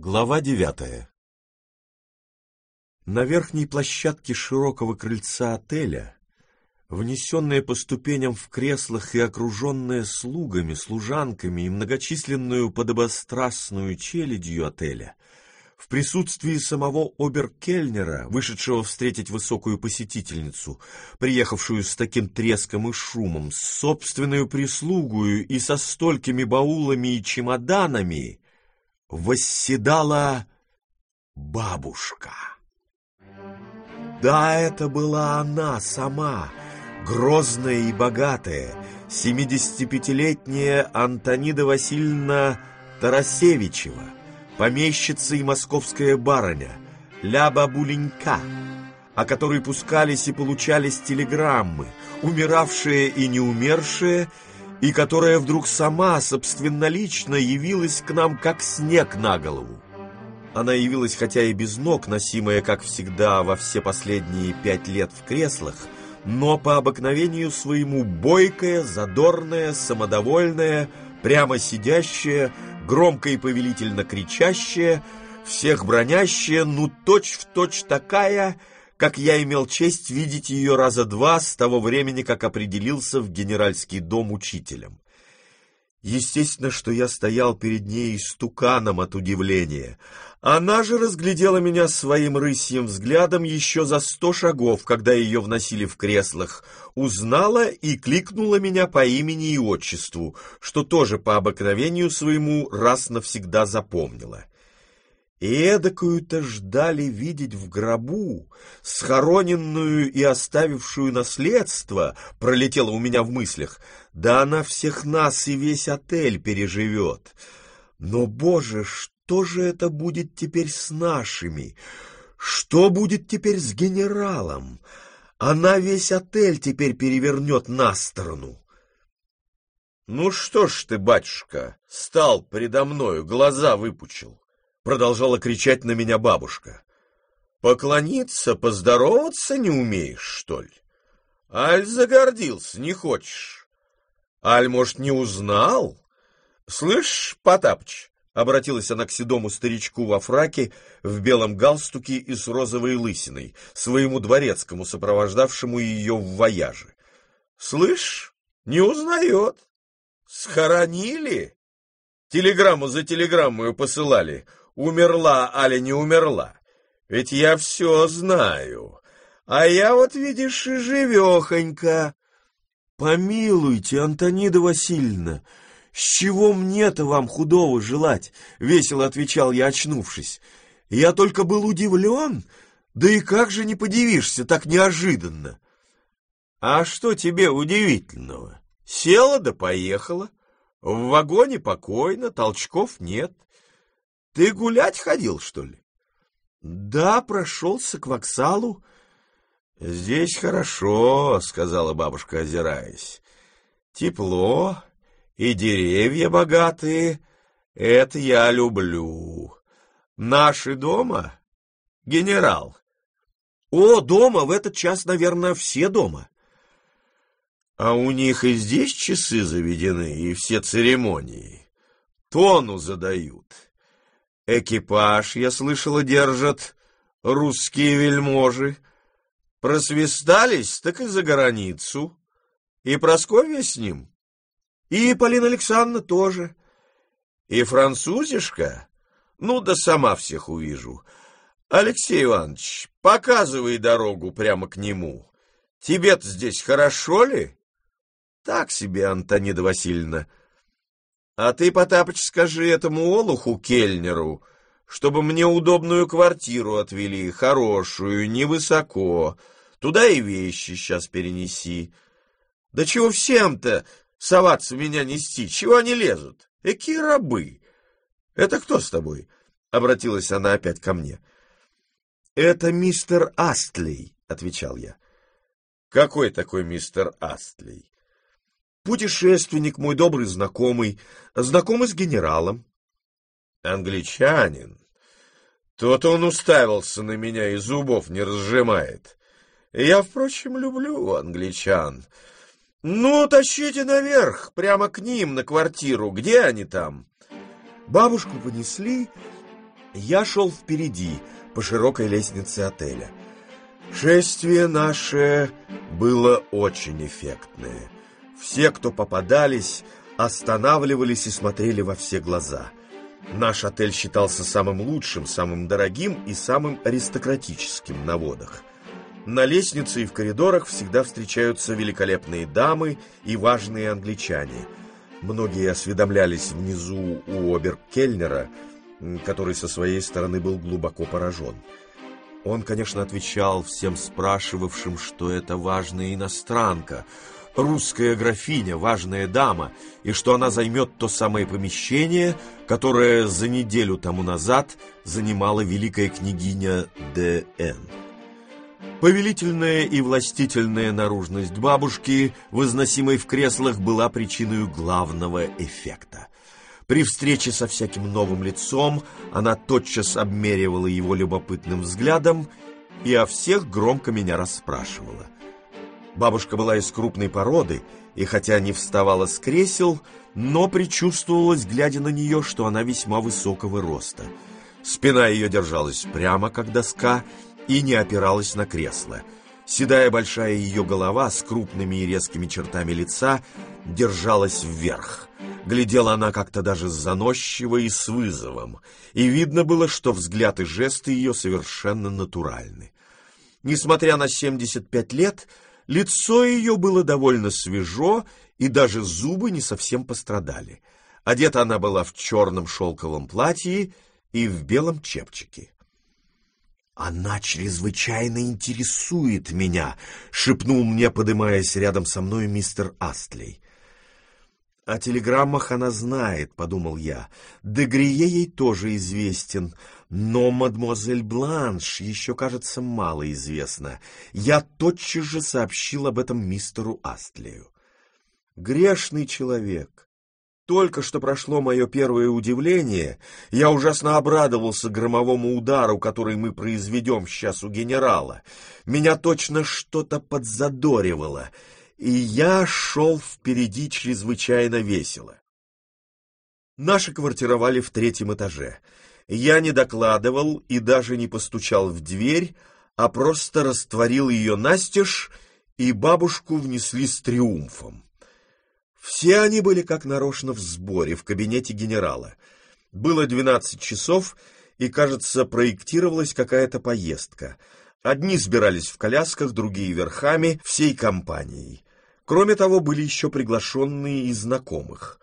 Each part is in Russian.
Глава девятая. На верхней площадке широкого крыльца отеля, внесенная по ступеням в креслах и окруженная слугами, служанками и многочисленную подобострастную челядью отеля, в присутствии самого оберкельнера, вышедшего встретить высокую посетительницу, приехавшую с таким треском и шумом, с собственную прислугую и со столькими баулами и чемоданами, восседала бабушка. Да, это была она сама, грозная и богатая, 75-летняя Антонида Васильевна Тарасевичева, помещица и московская барыня, Ляба Буленька, о которой пускались и получались телеграммы, умиравшие и не умершие, и которая вдруг сама собственнолично явилась к нам, как снег на голову. Она явилась, хотя и без ног, носимая, как всегда, во все последние пять лет в креслах, но по обыкновению своему бойкая, задорная, самодовольная, прямо сидящая, громко и повелительно кричащая, всех бронящая, ну точь-в-точь точь такая, как я имел честь видеть ее раза два с того времени, как определился в генеральский дом учителем. Естественно, что я стоял перед ней стуканом от удивления. Она же разглядела меня своим рысьим взглядом еще за сто шагов, когда ее вносили в креслах, узнала и кликнула меня по имени и отчеству, что тоже по обыкновению своему раз навсегда запомнила. И эдакую-то ждали видеть в гробу, схороненную и оставившую наследство, пролетело у меня в мыслях, да она всех нас и весь отель переживет. Но, боже, что же это будет теперь с нашими? Что будет теперь с генералом? Она весь отель теперь перевернет на сторону. Ну что ж ты, батюшка, стал предо мною, глаза выпучил продолжала кричать на меня бабушка. Поклониться, поздороваться не умеешь, что ли? Аль загордился, не хочешь? Аль, может, не узнал? Слышь, Потапыч, обратилась она к седому старичку во фраке, в белом галстуке и с розовой лысиной, своему дворецкому, сопровождавшему ее в вояже. Слышь, не узнает. Схоронили? Телеграмму за телеграммою посылали умерла али не умерла. Ведь я все знаю. А я вот, видишь, и живехонька. Помилуйте, Антонида Васильевна, с чего мне-то вам худого желать? Весело отвечал я, очнувшись. Я только был удивлен, да и как же не подивишься так неожиданно? А что тебе удивительного? Села да поехала. В вагоне покойно, толчков нет. Ты гулять ходил, что ли? Да, прошелся к вокзалу. Здесь хорошо, сказала бабушка, озираясь. Тепло и деревья богатые. Это я люблю. Наши дома? Генерал. О, дома, в этот час, наверное, все дома. А у них и здесь часы заведены, и все церемонии. Тону задают. Экипаж, я слышала, держат русские вельможи. Просвистались, так и за границу. И Прасковья с ним. И Полина Александровна тоже. И французишка. Ну да сама всех увижу. Алексей Иванович, показывай дорогу прямо к нему. Тебе-то здесь хорошо ли? Так себе, Антонида Васильевна. А ты, Потапыч, скажи этому олуху Кельнеру, чтобы мне удобную квартиру отвели, хорошую, невысоко. Туда и вещи сейчас перенеси. Да чего всем-то соваться меня нести? Чего они лезут? Какие рабы! Это кто с тобой? Обратилась она опять ко мне. Это мистер Астлей, отвечал я. Какой такой мистер Астлей? Путешественник, мой добрый знакомый, знакомый с генералом. Англичанин. То-то он уставился на меня и зубов не разжимает. Я, впрочем, люблю англичан. Ну, тащите наверх, прямо к ним, на квартиру. Где они там? Бабушку понесли, Я шел впереди, по широкой лестнице отеля. Шествие наше было очень эффектное. Все, кто попадались, останавливались и смотрели во все глаза. Наш отель считался самым лучшим, самым дорогим и самым аристократическим на водах. На лестнице и в коридорах всегда встречаются великолепные дамы и важные англичане. Многие осведомлялись внизу у оберкельнера, который со своей стороны был глубоко поражен. Он, конечно, отвечал всем спрашивавшим, что это важная иностранка, русская графиня, важная дама, и что она займет то самое помещение, которое за неделю тому назад занимала великая княгиня Д.Н. Повелительная и властительная наружность бабушки, возносимой в креслах, была причиной главного эффекта. При встрече со всяким новым лицом она тотчас обмеривала его любопытным взглядом и о всех громко меня расспрашивала. Бабушка была из крупной породы, и хотя не вставала с кресел, но предчувствовалось, глядя на нее, что она весьма высокого роста. Спина ее держалась прямо, как доска, и не опиралась на кресло. Седая большая ее голова с крупными и резкими чертами лица держалась вверх. Глядела она как-то даже заносчиво и с вызовом, и видно было, что взгляд и жесты ее совершенно натуральны. Несмотря на 75 лет, лицо ее было довольно свежо, и даже зубы не совсем пострадали. Одета она была в черном шелковом платье и в белом чепчике. «Она чрезвычайно интересует меня», — шепнул мне, подымаясь рядом со мной мистер Астлей. «О телеграммах она знает», — подумал я. «Дегрие ей тоже известен, но мадемуазель Бланш еще, кажется, мало известна. Я тотчас же сообщил об этом мистеру Астлею. Грешный человек, только что прошло мое первое удивление, я ужасно обрадовался громовому удару, который мы произведем сейчас у генерала. Меня точно что-то подзадоривало, и я шел впереди чрезвычайно весело. Наши квартировали в третьем этаже. Я не докладывал и даже не постучал в дверь, а просто растворил ее настежь, и бабушку внесли с триумфом. Все они были как нарочно в сборе в кабинете генерала. Было двенадцать часов, и, кажется, проектировалась какая-то поездка. Одни сбирались в колясках, другие верхами, всей компанией. Кроме того, были еще приглашенные из знакомых.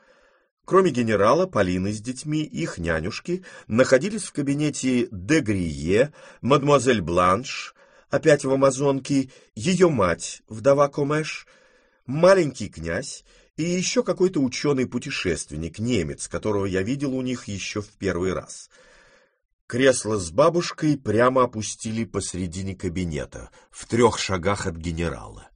Кроме генерала, Полины с детьми, их нянюшки находились в кабинете Дегрие, мадемуазель Бланш, опять в Амазонке, ее мать, вдова Комеш, маленький князь и еще какой-то ученый-путешественник, немец, которого я видел у них еще в первый раз. Кресло с бабушкой прямо опустили посредине кабинета, в трех шагах от генерала.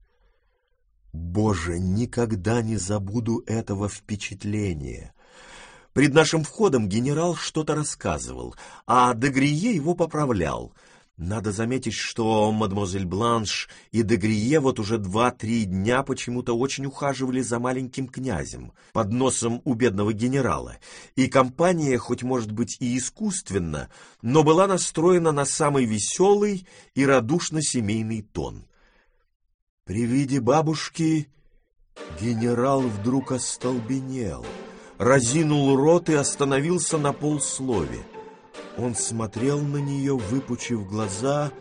Боже, никогда не забуду этого впечатления. Пред нашим входом генерал что-то рассказывал, а Дегрие его поправлял — надо заметить, что мадемуазель Бланш и Дегрие вот уже два-три дня почему-то очень ухаживали за маленьким князем под носом у бедного генерала, и компания, хоть может быть и искусственно, но была настроена на самый веселый и радушно-семейный тон. При виде бабушки генерал вдруг остолбенел, разинул рот и остановился на полслове. Он смотрел на нее, выпучив глаза,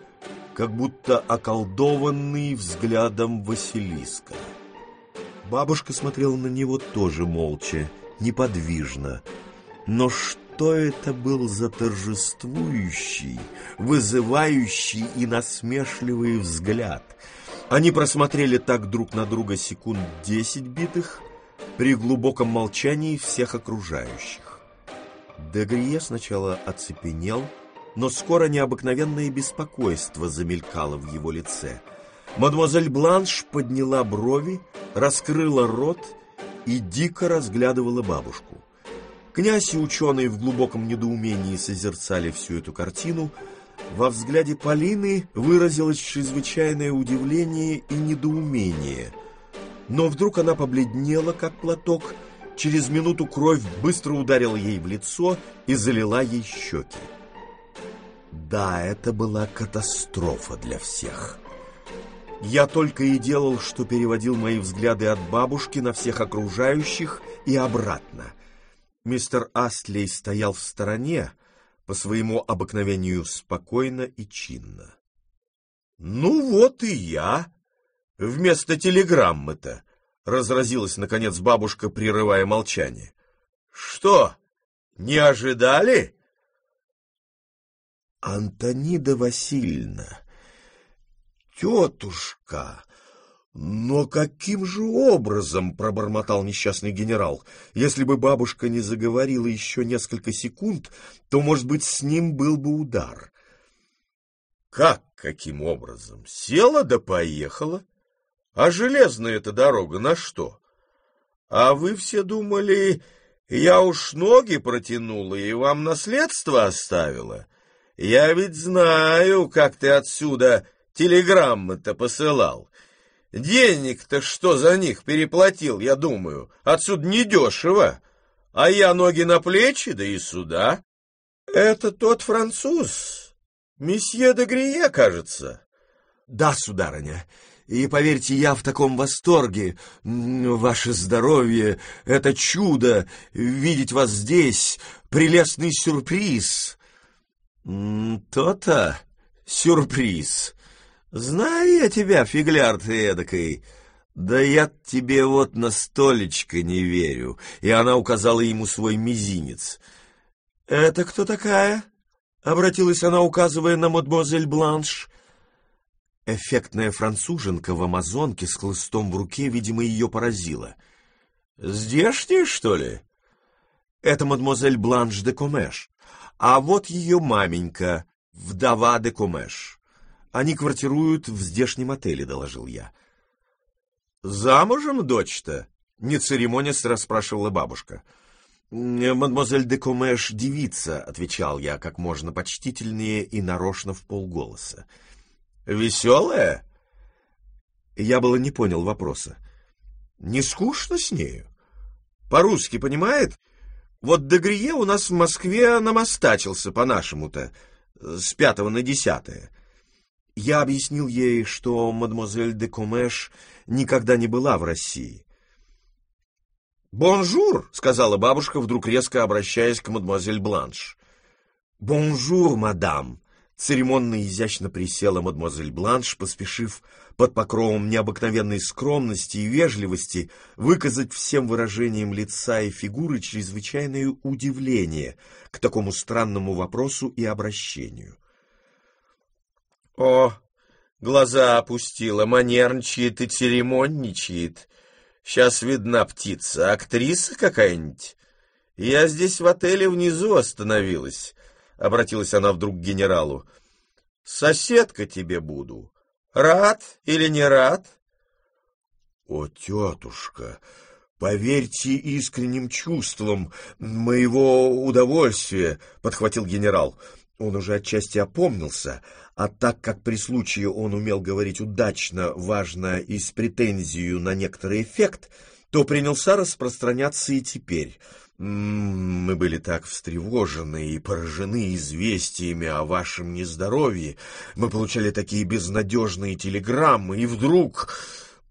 как будто околдованный взглядом Василиска. Бабушка смотрела на него тоже молча, неподвижно. Но что это был за торжествующий, вызывающий и насмешливый взгляд? Они просмотрели так друг на друга секунд десять битых при глубоком молчании всех окружающих. Дегрие сначала оцепенел, но скоро необыкновенное беспокойство замелькало в его лице. Мадемуазель Бланш подняла брови, раскрыла рот и дико разглядывала бабушку. Князь и ученые в глубоком недоумении созерцали всю эту картину. Во взгляде Полины выразилось чрезвычайное удивление и недоумение. Но вдруг она побледнела, как платок, Через минуту кровь быстро ударила ей в лицо и залила ей щеки. Да, это была катастрофа для всех. Я только и делал, что переводил мои взгляды от бабушки на всех окружающих и обратно. Мистер Астлей стоял в стороне, по своему обыкновению спокойно и чинно. «Ну вот и я. Вместо телеграммы-то», — разразилась, наконец, бабушка, прерывая молчание. «Что, не ожидали?» «Антонида Васильевна, тетушка, но каким же образом, — пробормотал несчастный генерал, — если бы бабушка не заговорила еще несколько секунд, то, может быть, с ним был бы удар». «Как каким образом? Села да поехала? А железная эта дорога на что? А вы все думали, я уж ноги протянула и вам наследство оставила?» Я ведь знаю, как ты отсюда телеграммы-то посылал. Денег-то что за них переплатил, я думаю, отсюда недешево. А я ноги на плечи, да и сюда. Это тот француз, месье де Грие, кажется. Да, сударыня, и поверьте, я в таком восторге. Ваше здоровье — это чудо, видеть вас здесь, прелестный сюрприз. «То-то сюрприз. Знаю я тебя, фигляр ты эдакой. Да я тебе вот на столечко не верю». И она указала ему свой мизинец. «Это кто такая?» — обратилась она, указывая на мадемуазель Бланш. Эффектная француженка в амазонке с хлыстом в руке, видимо, ее поразила. «Здешняя, что ли?» «Это мадемуазель Бланш де Комеш. А вот ее маменька, вдова де Комеш. Они квартируют в здешнем отеле, доложил я. Замужем дочь-то? Не церемонясь, расспрашивала бабушка. «Мадемуазель де Комеш девица», — отвечал я как можно почтительнее и нарочно в полголоса. «Веселая?» Я было не понял вопроса. «Не скучно с нею? По-русски понимает? Вот Де-Грие у нас в Москве намастачился по-нашему-то, с пятого на десятое. Я объяснил ей, что мадемуазель де Коминж никогда не была в России. «Bonjour!» — сказала бабушка, вдруг резко обращаясь к мадемуазель Бланш. «Bonjour, madame!» Церемонно и изящно присела мадемуазель Бланш, поспешив под покровом необыкновенной скромности и вежливости выказать всем выражением лица и фигуры чрезвычайное удивление к такому странному вопросу и обращению. «О, глаза опустила, манерничает и церемонничает. Сейчас видна птица, актриса какая-нибудь. Я здесь в отеле внизу остановилась». — обратилась она вдруг к генералу. — Соседка тебе буду. Рад или не рад? — О, тетушка, поверьте искренним чувствам моего удовольствия, — подхватил генерал. Он уже отчасти опомнился, а так как при случае он умел говорить удачно, важно и с претензией на некоторый эффект, то принялся распространяться и теперь — мы были так встревожены и поражены известиями о вашем нездоровье. Мы получали такие безнадежные телеграммы, и вдруг...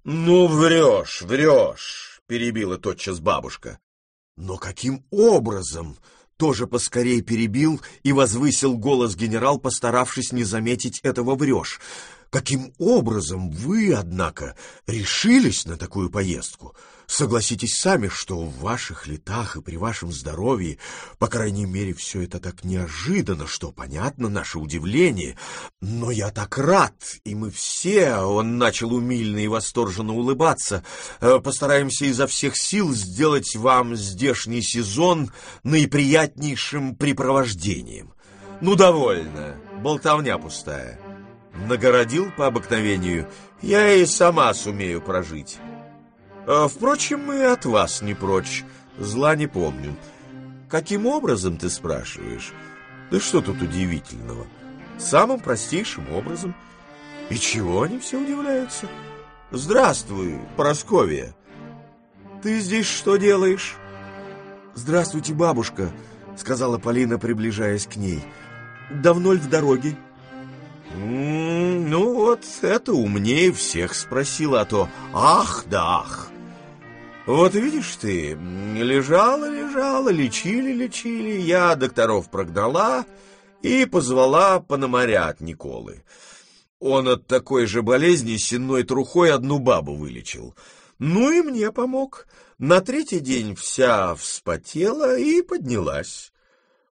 Ну, врешь, врешь, перебила тотчас бабушка. Но каким образом? Тоже поскорей перебил и возвысил голос генерал, постаравшись не заметить этого врешь. Каким образом вы, однако, решились на такую поездку? Согласитесь сами, что в ваших летах и при вашем здоровье, по крайней мере, все это так неожиданно, что понятно наше удивление. Но я так рад, и мы все, он начал умильно и восторженно улыбаться, э, постараемся изо всех сил сделать вам здешний сезон наиприятнейшим препровождением. Ну, довольно, болтовня пустая. Нагородил по обыкновению, я и сама сумею прожить. А, впрочем, и от вас не прочь, зла не помню. Каким образом, ты спрашиваешь? Да что тут удивительного? Самым простейшим образом. И чего они все удивляются? Здравствуй, Поросковия. Ты здесь что делаешь? Здравствуйте, бабушка, сказала Полина, приближаясь к ней. давно ли в дороге? Ну вот, это умнее всех спросила, а то ах да ах. Вот видишь ты, лежала, лежала, лечили, лечили, я докторов прогнала и позвала Пономаря от Николы. Он от такой же болезни сенной трухой одну бабу вылечил. Ну и мне помог. На третий день вся вспотела и поднялась.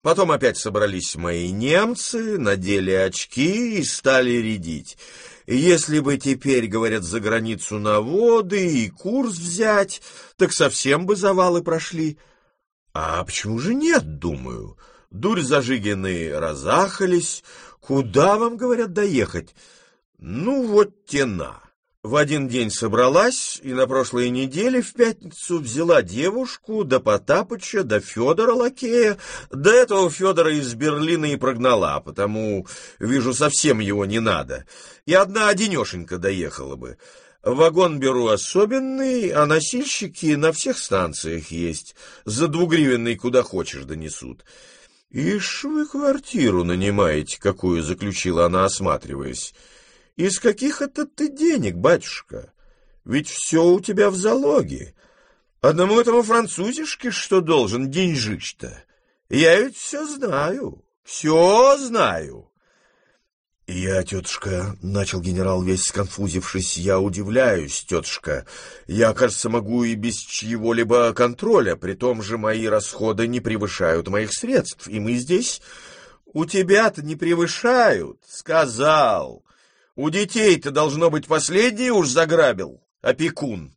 Потом опять собрались мои немцы, надели очки и стали рядить. Если бы теперь, говорят, за границу на воды и курс взять, так совсем бы завалы прошли. А почему же нет, думаю? Дурь зажигины разахались. Куда вам, говорят, доехать? Ну, вот тена. В один день собралась и на прошлой неделе в пятницу взяла девушку до Потапыча, до Федора Лакея. До этого Федора из Берлина и прогнала, потому, вижу, совсем его не надо. И одна одинешенька доехала бы. Вагон беру особенный, а носильщики на всех станциях есть. За двугривенный куда хочешь донесут. «Ишь вы квартиру нанимаете, какую заключила она, осматриваясь». Из каких это ты денег, батюшка? Ведь все у тебя в залоге. Одному этому французишке что должен деньжищ-то? Я ведь все знаю, все знаю. «Я, тетушка, — начал генерал, весь сконфузившись, — я удивляюсь, тетушка. Я, кажется, могу и без чьего-либо контроля, при том же мои расходы не превышают моих средств, и мы здесь...» «У тебя-то не превышают, — сказал. У детей-то должно быть последнее уж заграбил, опекун.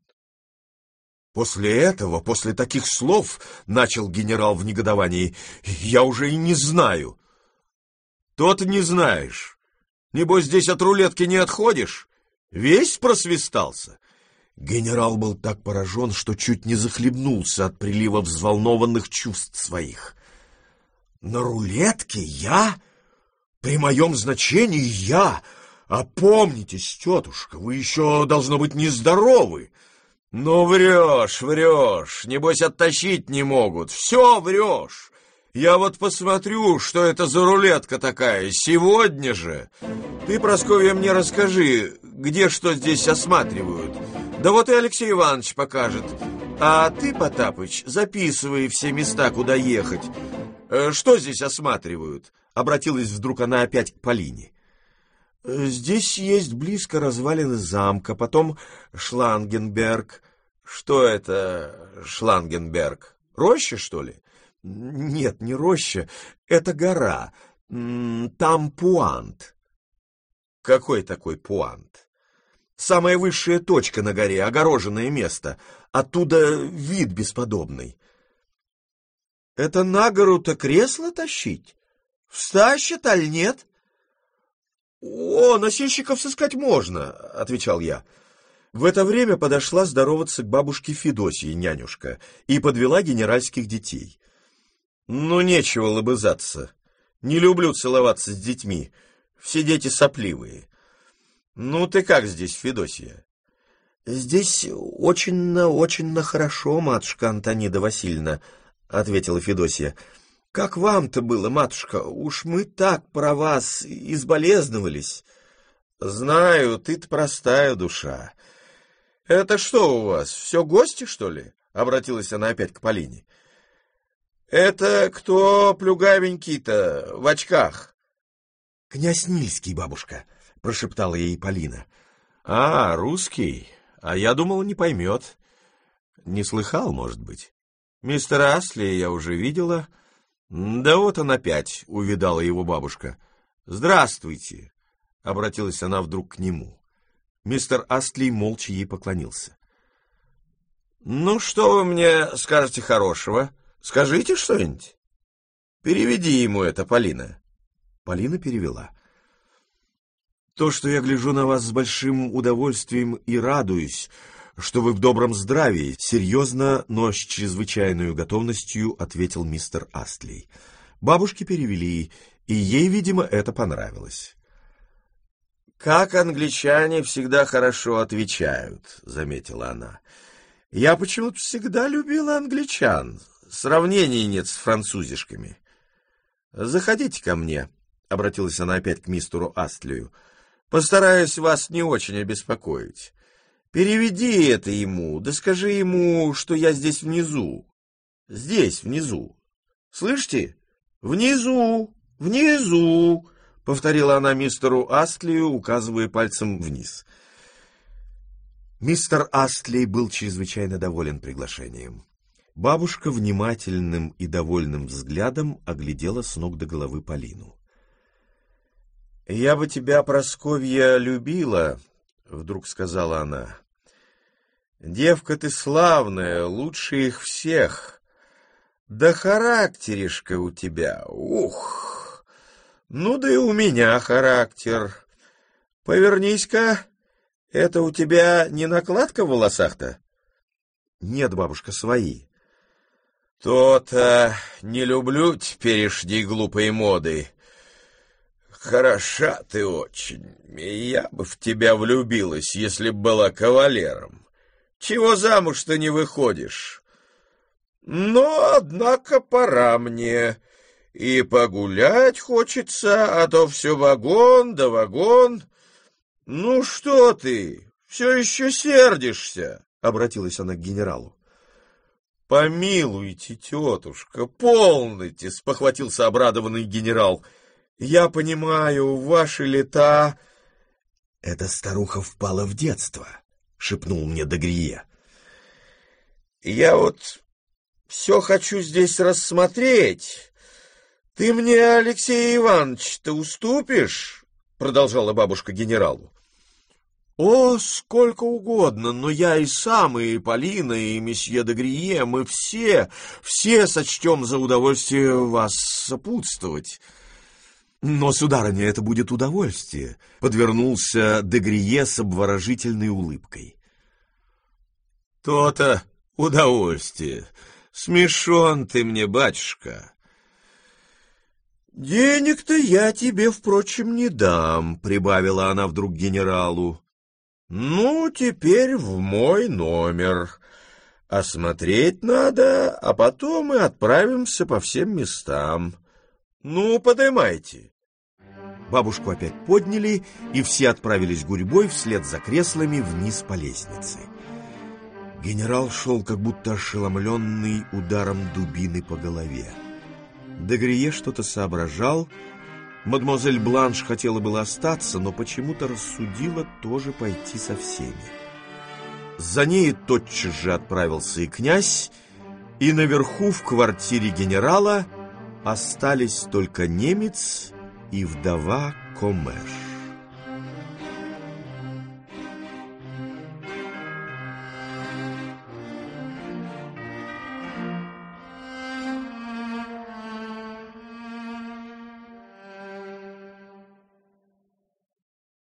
После этого, после таких слов, начал генерал в негодовании, я уже и не знаю. То ты не знаешь. Небось, здесь от рулетки не отходишь? Весь просвистался? Генерал был так поражен, что чуть не захлебнулся от прилива взволнованных чувств своих. На рулетке я? При моем значении я? Опомнитесь, тетушка, вы еще, должно быть, нездоровы. Ну, врешь, врешь, небось, оттащить не могут. Все врешь. Я вот посмотрю, что это за рулетка такая, сегодня же. Ты, Прасковья, мне расскажи, где что здесь осматривают. Да вот и Алексей Иванович покажет. А ты, Потапыч, записывай все места, куда ехать. Э, что здесь осматривают? Обратилась вдруг она опять к Полине. Здесь есть близко развалины замка, потом Шлангенберг. Что это Шлангенберг? Роща, что ли? Нет, не роща, это гора. Там Пуант. Какой такой Пуант? Самая высшая точка на горе, огороженное место. Оттуда вид бесподобный. Это на гору-то кресло тащить? Встащит, аль нет? «О, носильщиков сыскать можно», — отвечал я. В это время подошла здороваться к бабушке Федосии, нянюшка, и подвела генеральских детей. «Ну, нечего лобызаться. Не люблю целоваться с детьми. Все дети сопливые. Ну, ты как здесь, Федосия?» «Здесь очень-очень хорошо, матушка Антонида Васильевна», — ответила Федосия. Как вам-то было, матушка? Уж мы так про вас изболезновались. Знаю, ты-то простая душа. Это что у вас, все гости, что ли? Обратилась она опять к Полине. Это кто плюгавенький-то в очках? Князь Нильский, бабушка, прошептала ей Полина. А, русский? А я думал, не поймет. Не слыхал, может быть. Мистера Асли я уже видела... «Да вот он опять», — увидала его бабушка. «Здравствуйте», — обратилась она вдруг к нему. Мистер Астли молча ей поклонился. «Ну, что вы мне скажете хорошего? Скажите что-нибудь. Переведи ему это, Полина». Полина перевела. «То, что я гляжу на вас с большим удовольствием и радуюсь, что вы в добром здравии, серьезно, но с чрезвычайной готовностью ответил мистер Астлей. Бабушки перевели, и ей, видимо, это понравилось. «Как англичане всегда хорошо отвечают», — заметила она. «Я почему-то всегда любила англичан. Сравнений нет с французишками. Заходите ко мне. — обратилась она опять к мистеру Астлию, — «постараюсь вас не очень обеспокоить. Переведи это ему, да скажи ему, что я здесь внизу. Здесь, внизу. Слышите? Внизу, внизу!» — повторила она мистеру Астлию, указывая пальцем вниз. Мистер Астлей был чрезвычайно доволен приглашением. Бабушка внимательным и довольным взглядом оглядела с ног до головы Полину. — Я бы тебя, Просковья, любила, — вдруг сказала она. — Девка ты славная, лучше их всех. Да характеришка у тебя, ух! Ну да и у меня характер. Повернись-ка, это у тебя не накладка в волосах-то? — Нет, бабушка, свои. — То-то не люблю теперешней глупой моды. Хороша ты очень, и я бы в тебя влюбилась, если б была кавалером. Чего замуж-то не выходишь? Но, однако, пора мне. И погулять хочется, а то все вагон да вагон. Ну что ты, все еще сердишься? — обратилась она к генералу. — Помилуйте, тетушка, полните, — спохватился обрадованный генерал. — Я понимаю, ваши лета... — Эта старуха впала в детство, — шепнул мне Дагрие. — Я вот все хочу здесь рассмотреть. Ты мне, Алексей Иванович, ты уступишь? — продолжала бабушка генералу. «О, сколько угодно, но я и сам, и Полина, и месье де Грие, мы все, все сочтем за удовольствие вас сопутствовать». «Но, сударыня, это будет удовольствие», — подвернулся де Грие с обворожительной улыбкой. «То-то удовольствие. Смешон ты мне, батюшка». «Денег-то я тебе, впрочем, не дам», — прибавила она вдруг генералу. Ну, теперь в мой номер. Осмотреть надо, а потом мы отправимся по всем местам. Ну, поднимайте. Бабушку опять подняли, и все отправились гурьбой вслед за креслами вниз по лестнице. Генерал шел как будто ошеломленный ударом дубины по голове. Дегрие что-то соображал, Мадемуазель Бланш хотела было остаться, но почему-то рассудила тоже пойти со всеми. За ней тотчас же отправился и князь, и наверху в квартире генерала остались только немец и вдова Комеш.